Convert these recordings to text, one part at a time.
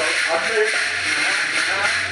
of others.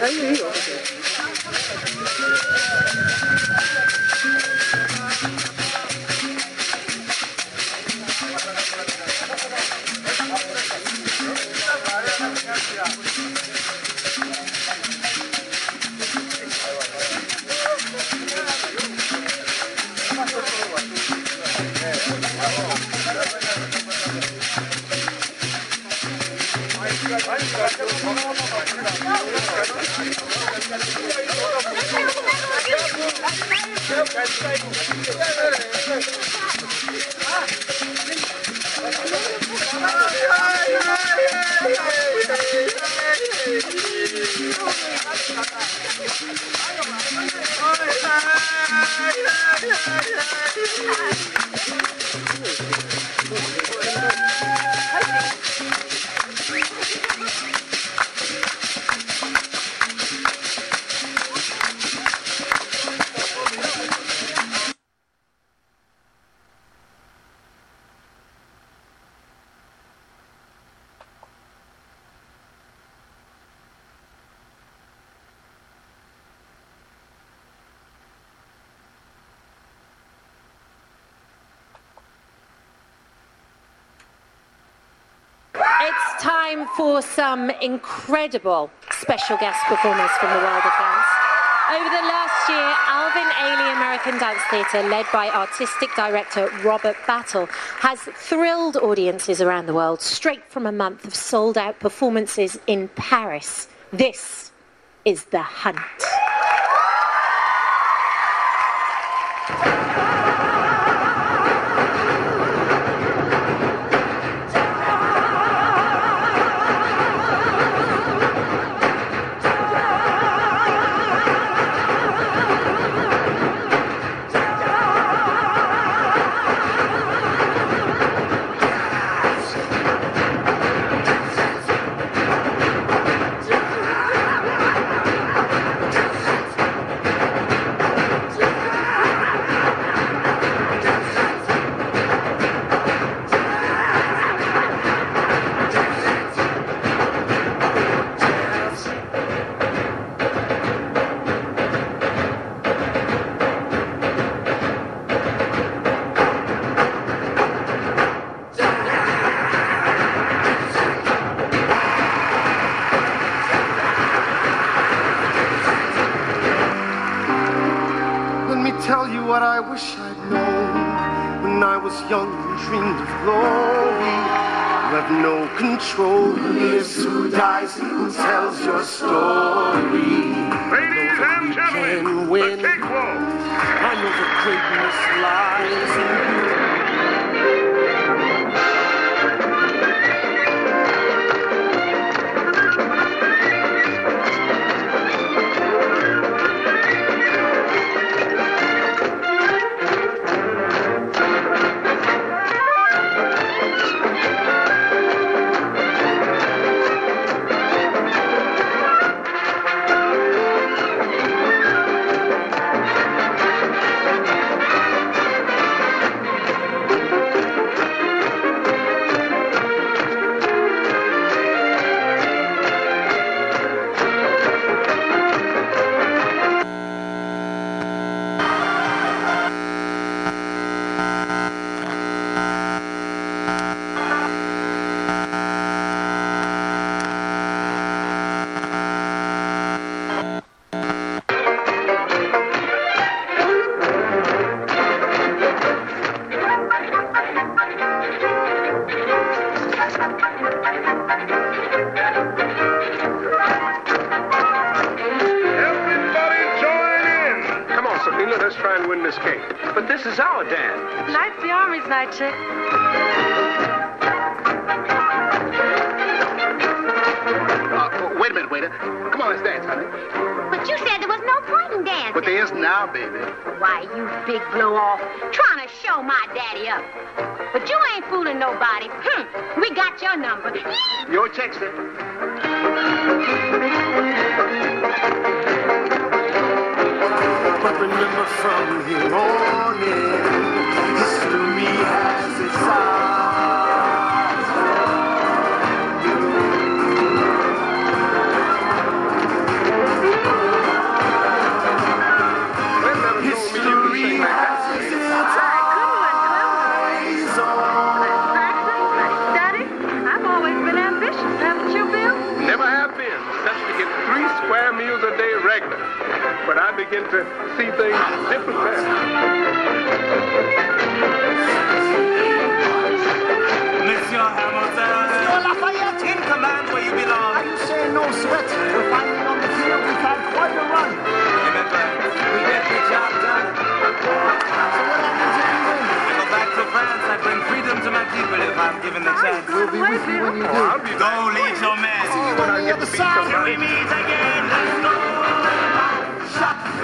Ahí digo. Thank you. It's time for some incredible special guest performers from the world of dance. Over the last year, Alvin Ailey American Dance Theatre, led by artistic director Robert Battle, has thrilled audiences around the world straight from a month of sold out performances in Paris. This is The Hunt. What I wish I'd known when I was young and dreamed of glory. You have no control who lives, who dies, who tells your story. Ladies and gentlemen, the cakewalk. I know the greatness lies in you. Try and win this cake. But this is our dance. Tonight's the Army's night, Chick. Uh, wait a minute, waiter. Come on, let's dance, honey. But you said there was no point in dancing. But there is now, baby. Why, you big blow-off, trying to show my daddy up. But you ain't fooling nobody. Hmm, we got your number. Your check, sir. Remember from here on in, history has its eyes begin to see things different now. Monsieur Hamilton. Lafayette! In command where you belong. Are you saying no sweat? We're finally on the field. We've had quite a run. Remember, we get the job done. So what happens if we win? I go back to France. I bring freedom to my people if I'm given the chance. We'll be with you when you Oh, I'll do. be Go lead your men. See you on the other side. Till we meet again. Let's go.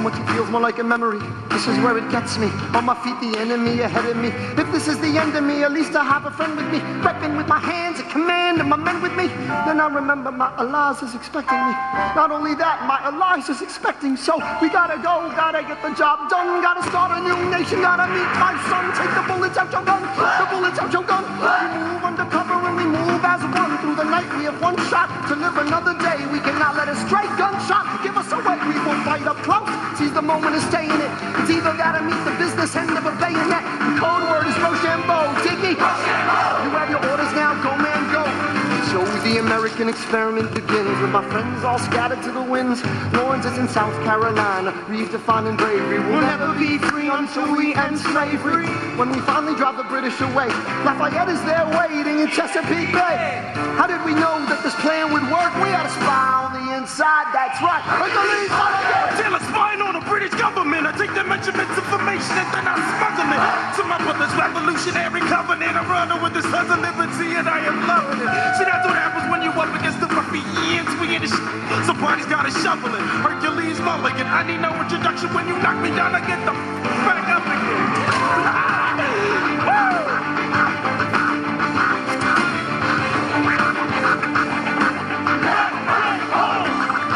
much it feels more like a memory. This is where it gets me. On my feet, the enemy ahead of me. If this is the end of me, at least I have a friend with me. Repping with my hands at command and my men with me. Then I remember my Eliza is expecting me. Not only that, my Eliza is expecting. So we gotta go, gotta get the job done. Gotta start a new nation, gotta meet my son. Take the bullets out your gun, the bullets out your gun. We move undercover Through the night, we have one shot to live another day. We cannot let a stray gunshot give us away. We will fight up close, seize the moment and stay in it. It's either that or meet the business end of a bayonet. The code word is Rochambeau. Diggy, you have your orders now. Go, man, go. The American experiment begins with my friends all scattered to the winds. Lawrence is in South Carolina, redefining bravery. We'll never be free until we end slavery. When we finally drive the British away, Lafayette is there waiting in Chesapeake Bay. How did we know that this plan would work? We had a spy on the inside, that's right. Tell a spying on the British government. I take their measurements, information, and then I smuggle it. To my brother's revolutionary covenant, I'm running with the sons of liberty, and I am loving it. See, that's what happens when you up against the roughy ends. We in the sh- Somebody's gotta shovel it. Hercules Mulligan, I need no introduction. When you knock me down, I get the back up again. Woo!